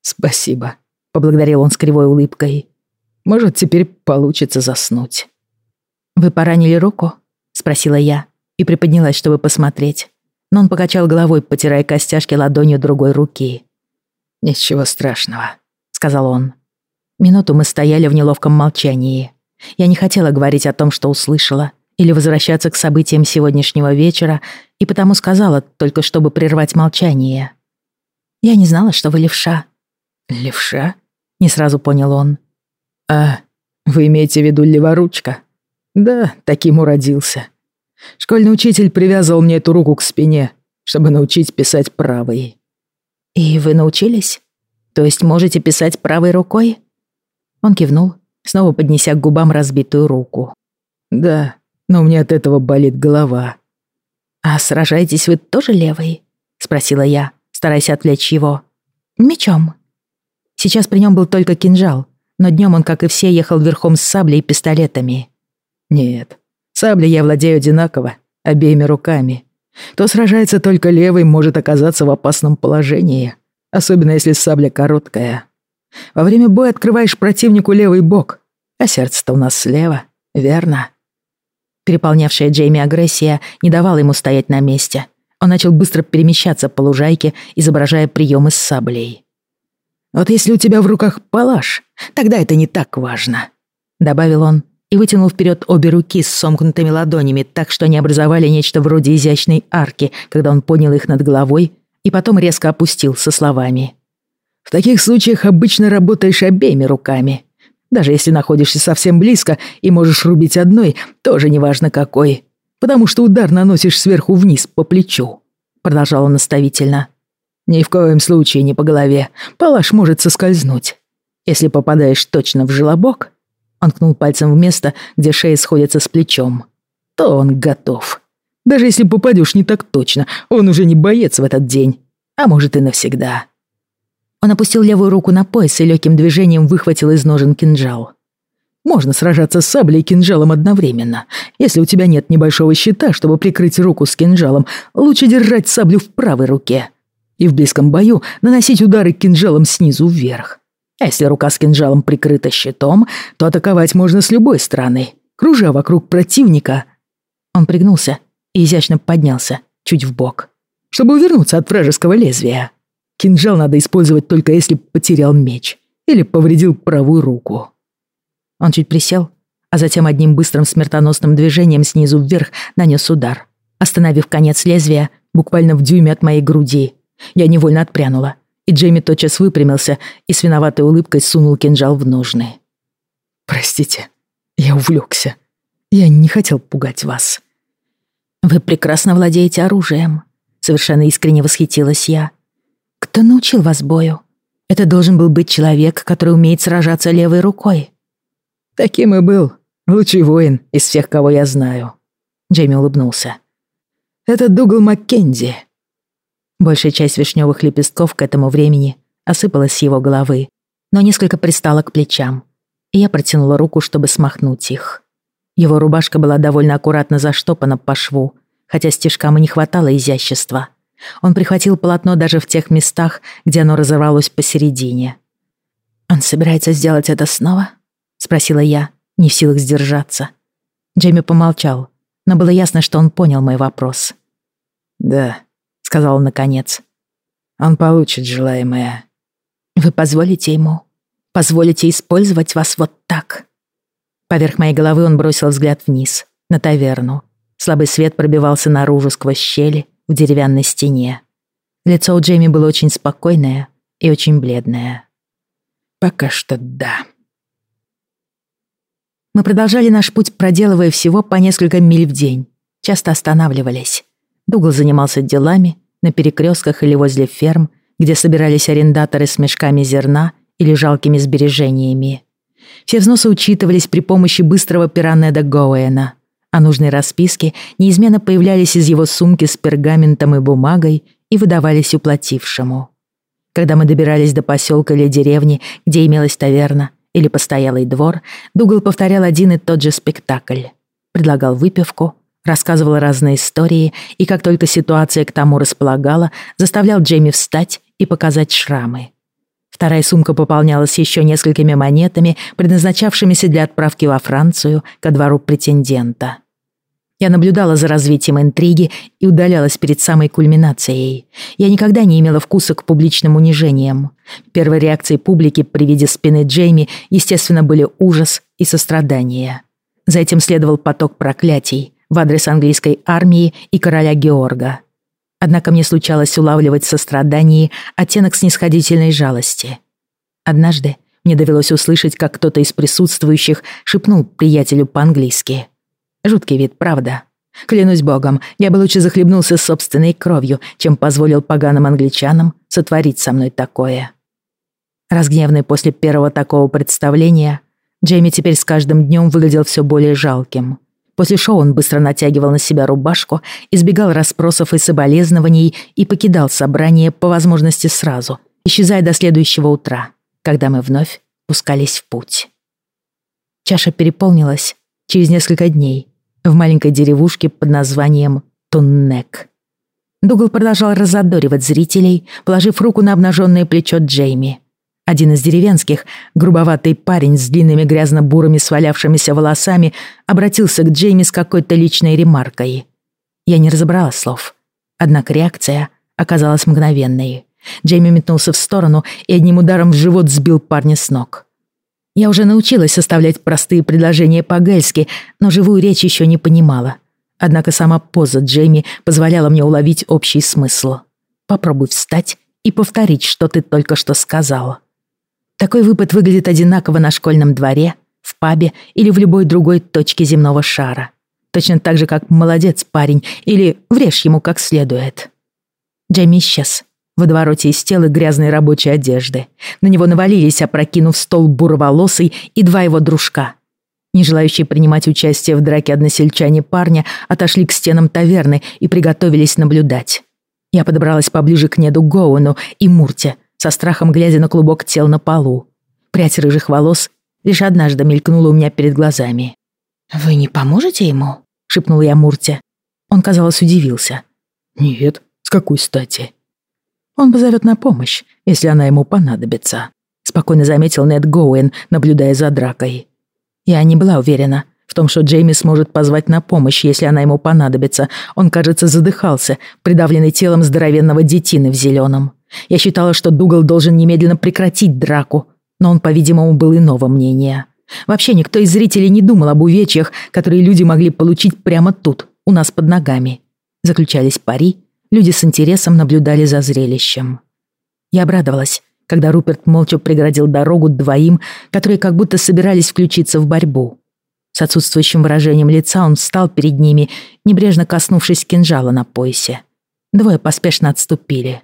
«Спасибо», — поблагодарил он с кривой улыбкой. «Может, теперь получится заснуть». «Вы поранили руку?» — спросила я и приподнялась, чтобы посмотреть но он покачал головой, потирая костяшки ладонью другой руки. «Ничего страшного», — сказал он. Минуту мы стояли в неловком молчании. Я не хотела говорить о том, что услышала, или возвращаться к событиям сегодняшнего вечера, и потому сказала, только чтобы прервать молчание. «Я не знала, что вы левша». «Левша?» — не сразу понял он. «А, вы имеете в виду леворучка?» «Да, таким уродился. Школьный учитель привязывал мне эту руку к спине, чтобы научить писать правой». «И вы научились? То есть можете писать правой рукой?» Он кивнул, снова поднеся к губам разбитую руку. «Да, но меня от этого болит голова». «А сражаетесь вы тоже левой?» — спросила я, стараясь отвлечь его. «Мечом». Сейчас при нем был только кинжал, но днем он, как и все, ехал верхом с саблей и пистолетами. «Нет, саблей я владею одинаково, обеими руками. Кто сражается только левой, может оказаться в опасном положении, особенно если сабля короткая. Во время боя открываешь противнику левый бок, а сердце-то у нас слева, верно?» Переполнявшая Джейми агрессия не давала ему стоять на месте. Он начал быстро перемещаться по лужайке, изображая приемы с саблей. «Вот если у тебя в руках палаш, тогда это не так важно», — добавил он и вытянул вперед обе руки с сомкнутыми ладонями, так что они образовали нечто вроде изящной арки, когда он поднял их над головой и потом резко опустил со словами. «В таких случаях обычно работаешь обеими руками. Даже если находишься совсем близко и можешь рубить одной, тоже неважно какой, потому что удар наносишь сверху вниз по плечу», — продолжал он наставительно. «Ни в коем случае не по голове. Палаш может соскользнуть. Если попадаешь точно в желобок, он кнул пальцем в место, где шея сходится с плечом, то он готов. Даже если попадешь не так точно, он уже не боец в этот день, а может и навсегда». Он опустил левую руку на пояс и легким движением выхватил из ножен кинжал. Можно сражаться с саблей и кинжалом одновременно. Если у тебя нет небольшого щита, чтобы прикрыть руку с кинжалом, лучше держать саблю в правой руке. И в близком бою наносить удары кинжалом снизу вверх. А если рука с кинжалом прикрыта щитом, то атаковать можно с любой стороны, кружа вокруг противника. Он пригнулся и изящно поднялся, чуть в бок, чтобы увернуться от вражеского лезвия. Кинжал надо использовать только если потерял меч или повредил правую руку. Он чуть присел, а затем одним быстрым смертоносным движением снизу вверх нанес удар, остановив конец лезвия буквально в дюйме от моей груди. Я невольно отпрянула, и Джейми тотчас выпрямился и с виноватой улыбкой сунул кинжал в ножны. «Простите, я увлекся. Я не хотел пугать вас». «Вы прекрасно владеете оружием», — совершенно искренне восхитилась я. «Кто научил вас бою? Это должен был быть человек, который умеет сражаться левой рукой». «Таким и был. Лучший воин из всех, кого я знаю». Джейми улыбнулся. «Это Дугал Маккензи». Большая часть вишневых лепестков к этому времени осыпалась с его головы, но несколько пристала к плечам, и я протянула руку, чтобы смахнуть их. Его рубашка была довольно аккуратно заштопана по шву, хотя стежкам и не хватало изящества. Он прихватил полотно даже в тех местах, где оно разорвалось посередине. «Он собирается сделать это снова?» — спросила я, не в силах сдержаться. Джейми помолчал, но было ясно, что он понял мой вопрос. «Да», — сказал он наконец. «Он получит желаемое». «Вы позволите ему? Позволите использовать вас вот так?» Поверх моей головы он бросил взгляд вниз, на таверну. Слабый свет пробивался наружу сквозь щели в деревянной стене. Лицо у Джейми было очень спокойное и очень бледное. «Пока что да», мы продолжали наш путь, проделывая всего по несколько миль в день. Часто останавливались. Дугл занимался делами на перекрестках или возле ферм, где собирались арендаторы с мешками зерна или жалкими сбережениями. Все взносы учитывались при помощи быстрого пиранеда Гоуэна, а нужные расписки неизменно появлялись из его сумки с пергаментом и бумагой и выдавались уплатившему. Когда мы добирались до поселка или деревни, где имелась таверна, или постоялый двор, Дугал повторял один и тот же спектакль. Предлагал выпивку, рассказывал разные истории и, как только ситуация к тому располагала, заставлял Джейми встать и показать шрамы. Вторая сумка пополнялась еще несколькими монетами, предназначавшимися для отправки во Францию ко двору претендента. Я наблюдала за развитием интриги и удалялась перед самой кульминацией. Я никогда не имела вкуса к публичным унижениям. Первой реакцией публики при виде спины Джейми, естественно, были ужас и сострадание. За этим следовал поток проклятий в адрес английской армии и короля Георга. Однако мне случалось улавливать в сострадании оттенок снисходительной жалости. Однажды мне довелось услышать, как кто-то из присутствующих шепнул приятелю по-английски. Жуткий вид, правда? Клянусь богом, я бы лучше захлебнулся собственной кровью, чем позволил поганым англичанам сотворить со мной такое. Разгневанный после первого такого представления, Джейми теперь с каждым днем выглядел все более жалким. После шоу он быстро натягивал на себя рубашку, избегал расспросов и соболезнований и покидал собрание по возможности сразу, исчезая до следующего утра, когда мы вновь пускались в путь. Чаша переполнилась через несколько дней в маленькой деревушке под названием Туннек. Дугал продолжал разодоривать зрителей, положив руку на обнаженное плечо Джейми. Один из деревенских, грубоватый парень с длинными грязно-бурыми свалявшимися волосами, обратился к Джейми с какой-то личной ремаркой. Я не разобрала слов. Однако реакция оказалась мгновенной. Джейми метнулся в сторону и одним ударом в живот сбил парня с ног. Я уже научилась составлять простые предложения по-гельски, но живую речь еще не понимала. Однако сама поза Джейми позволяла мне уловить общий смысл. Попробуй встать и повторить, что ты только что сказала. Такой выпад выглядит одинаково на школьном дворе, в пабе или в любой другой точке земного шара. Точно так же, как «молодец, парень» или «врежь ему как следует». Джейми исчез. Водовороте из тела грязной рабочей одежды. На него навалились, опрокинув стол буроволосый и два его дружка. Не желающие принимать участие в драке односельчане парня отошли к стенам таверны и приготовились наблюдать. Я подобралась поближе к Неду Гоуну и Мурте, со страхом глядя на клубок тел на полу. Прядь рыжих волос лишь однажды мелькнула у меня перед глазами. «Вы не поможете ему?» — шепнул я Мурте. Он, казалось, удивился. «Нет, с какой стати?» «Он позовет на помощь, если она ему понадобится», — спокойно заметил Нед Гоуэн, наблюдая за дракой. Я не была уверена в том, что Джейми сможет позвать на помощь, если она ему понадобится. Он, кажется, задыхался, придавленный телом здоровенного детины в зеленом. Я считала, что Дугал должен немедленно прекратить драку, но он, по-видимому, был иного мнения. Вообще никто из зрителей не думал об увечьях, которые люди могли получить прямо тут, у нас под ногами. Заключались пари, люди с интересом наблюдали за зрелищем. Я обрадовалась, когда Руперт молча преградил дорогу двоим, которые как будто собирались включиться в борьбу. С отсутствующим выражением лица он встал перед ними, небрежно коснувшись кинжала на поясе. Двое поспешно отступили.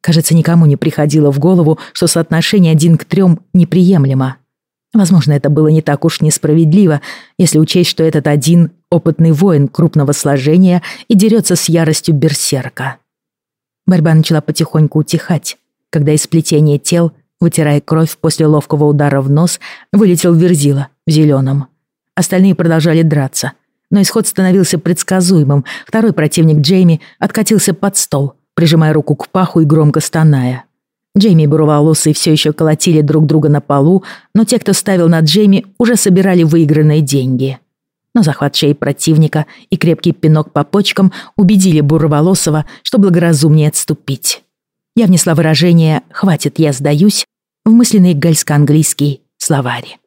Кажется, никому не приходило в голову, что соотношение один к трем неприемлемо. Возможно, это было не так уж несправедливо, если учесть, что этот один — опытный воин крупного сложения и дерется с яростью берсерка. Борьба начала потихоньку утихать, когда из сплетения тел, вытирая кровь после ловкого удара в нос, вылетел Верзила в зеленом. Остальные продолжали драться, но исход становился предсказуемым. Второй противник Джейми откатился под стол — прижимая руку к паху и громко стоная. Джейми и Буроволосый все еще колотили друг друга на полу, но те, кто ставил на Джейми, уже собирали выигранные деньги. Но захват шеи противника и крепкий пинок по почкам убедили Буроволосова, что благоразумнее отступить. Я внесла выражение «хватит, я сдаюсь» в мысленный гальско-английский словарь.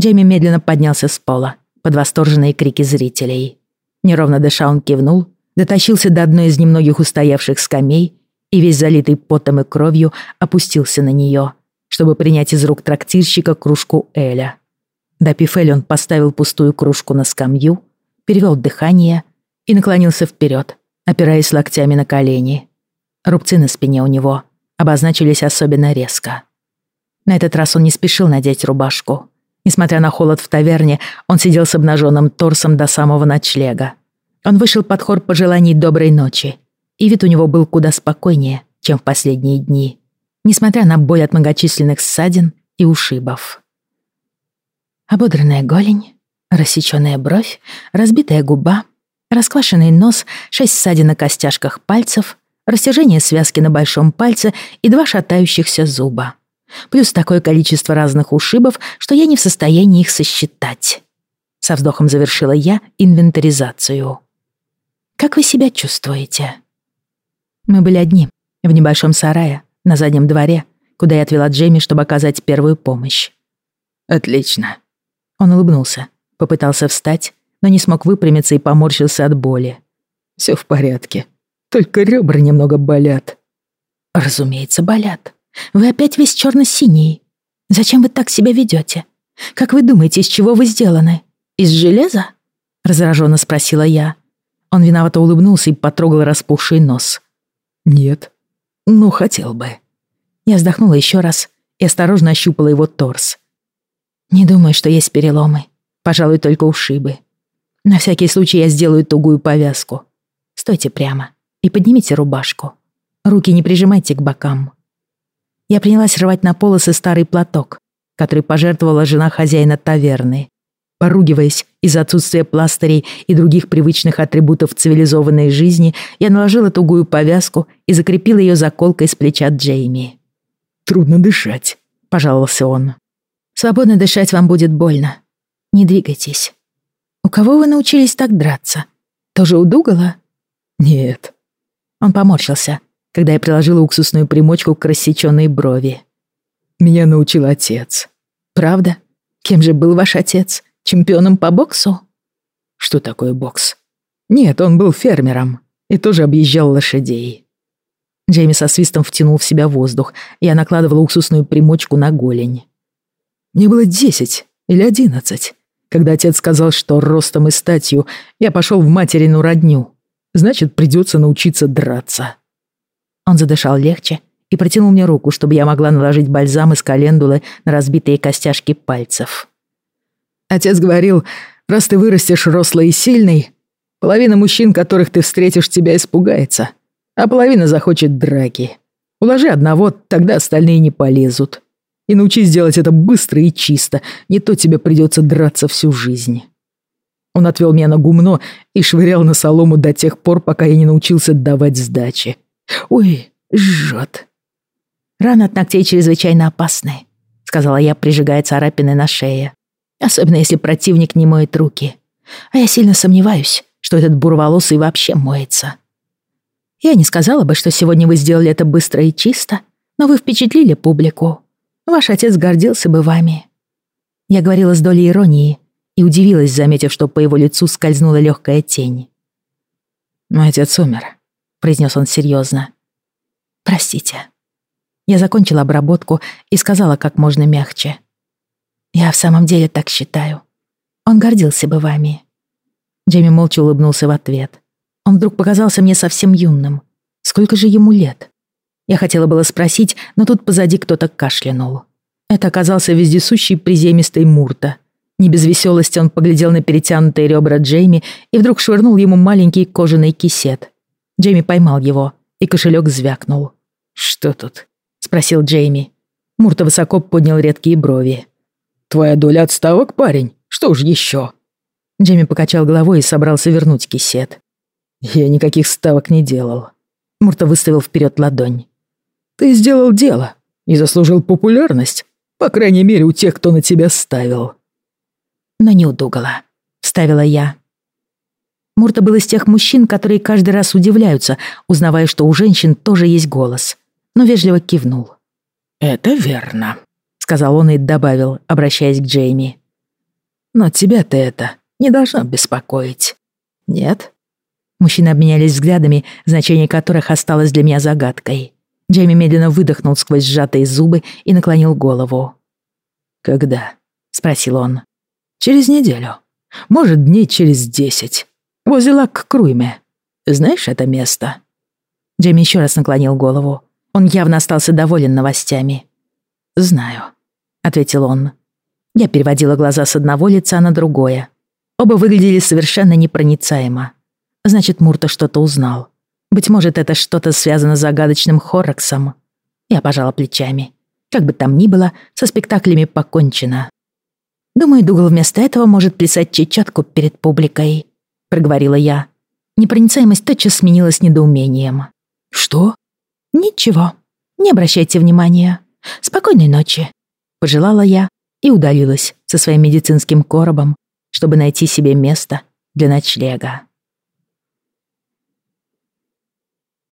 Джейми медленно поднялся с пола под восторженные крики зрителей. Неровно дыша он кивнул дотащился до одной из немногих устоявших скамей и весь залитый потом и кровью опустился на нее, чтобы принять из рук трактирщика кружку Эля. Допив Эль, он поставил пустую кружку на скамью, перевел дыхание и наклонился вперед, опираясь локтями на колени. Рубцы на спине у него обозначились особенно резко. На этот раз он не спешил надеть рубашку. Несмотря на холод в таверне, он сидел с обнаженным торсом до самого ночлега, он вышел под хор пожеланий доброй ночи, и вид у него был куда спокойнее, чем в последние дни, несмотря на боль от многочисленных ссадин и ушибов. Ободранная голень, рассечённая бровь, разбитая губа, расквашенный нос, шесть ссадин на костяшках пальцев, растяжение связки на большом пальце и два шатающихся зуба. Плюс такое количество разных ушибов, что я не в состоянии их сосчитать. Со вздохом завершила я инвентаризацию. Как вы себя чувствуете?» Мы были одни, в небольшом сарае, на заднем дворе, куда я отвела Джейми, чтобы оказать первую помощь. «Отлично». Он улыбнулся, попытался встать, но не смог выпрямиться и поморщился от боли. Все в порядке, только ребра немного болят». «Разумеется, болят. Вы опять весь черно синий «Зачем вы так себя ведете? Как вы думаете, из чего вы сделаны? Из железа?» Раздраженно спросила я. Он виновато улыбнулся и потрогал распухший нос. «Нет, ну хотел бы». Я вздохнула еще раз и осторожно ощупала его торс. «Не думаю, что есть переломы. Пожалуй, только ушибы. На всякий случай я сделаю тугую повязку. Стойте прямо и поднимите рубашку. Руки не прижимайте к бокам». Я принялась рвать на полосы старый платок, который пожертвовала жена хозяина таверны. Поругиваясь из-за отсутствия пластырей и других привычных атрибутов цивилизованной жизни, я наложила тугую повязку и закрепила ее заколкой с плеча Джейми. «Трудно дышать», — пожаловался он. «Свободно дышать вам будет больно. Не двигайтесь. У кого вы научились так драться? Тоже у Дугала?» «Нет». Он поморщился, когда я приложила уксусную примочку к рассеченной брови. «Меня научил отец». «Правда? Кем же был ваш отец?» Чемпионом по боксу? Что такое бокс? Нет, он был фермером и тоже объезжал лошадей. Джейми со свистом втянул в себя воздух. Я накладывала уксусную примочку на голень. Мне было десять или одиннадцать, когда отец сказал, что ростом и статью я пошел в материну родню. Значит, придется научиться драться. Он задышал легче и протянул мне руку, чтобы я могла наложить бальзам из календулы на разбитые костяшки пальцев. Отец говорил, раз ты вырастешь рослый и сильный, половина мужчин, которых ты встретишь, тебя испугается, а половина захочет драки. Уложи одного, тогда остальные не полезут. И научись делать это быстро и чисто, не то тебе придется драться всю жизнь. Он отвел меня на гумно и швырял на солому до тех пор, пока я не научился давать сдачи. Ой, жжет. Раны от ногтей чрезвычайно опасны, сказала я, прижигая царапины на шее. Особенно если противник не моет руки. А я сильно сомневаюсь, что этот бурволосый вообще моется. Я не сказала бы, что сегодня вы сделали это быстро и чисто, но вы впечатлили публику. Ваш отец гордился бы вами. Я говорила с долей иронии и удивилась, заметив, что по его лицу скользнула легкая тень. «Мой отец умер», — произнес он серьезно. «Простите». Я закончила обработку и сказала как можно мягче. Я в самом деле так считаю. Он гордился бы вами. Джейми молча улыбнулся в ответ. Он вдруг показался мне совсем юным. Сколько же ему лет? Я хотела было спросить, но тут позади кто-то кашлянул. Это оказался вездесущий приземистый Мурта. Не без веселости он поглядел на перетянутые ребра Джейми и вдруг швырнул ему маленький кожаный кисет. Джейми поймал его, и кошелек звякнул. «Что тут?» — спросил Джейми. Мурта высоко поднял редкие брови. Твоя доля отставок, парень? Что ж еще?» Джимми покачал головой и собрался вернуть кисет. «Я никаких ставок не делал». Мурта выставил вперед ладонь. «Ты сделал дело и заслужил популярность, по крайней мере, у тех, кто на тебя ставил». «Но не у Дугала», — вставила я. Мурта был из тех мужчин, которые каждый раз удивляются, узнавая, что у женщин тоже есть голос, но вежливо кивнул. «Это верно», сказал он и добавил, обращаясь к Джейми. «Но тебя-то это не должно беспокоить. Нет?» Мужчины обменялись взглядами, значение которых осталось для меня загадкой. Джейми медленно выдохнул сквозь сжатые зубы и наклонил голову. «Когда?» — спросил он. «Через неделю. Может, дней через десять. Возле Лак-Круйме. Знаешь это место?» Джейми еще раз наклонил голову. Он явно остался доволен новостями. «Знаю», — ответил он. Я переводила глаза с одного лица на другое. Оба выглядели совершенно непроницаемо. Значит, Мурта что-то узнал. Быть может, это что-то связано с загадочным Хорроксом. Я пожала плечами. Как бы там ни было, со спектаклями покончено. «Думаю, Дугал вместо этого может плясать чечетку перед публикой», — проговорила я. Непроницаемость тотчас сменилась недоумением. «Что?» «Ничего. Не обращайте внимания. Спокойной ночи», — пожелала я и удалилась со своим медицинским коробом, чтобы найти себе место для ночлега.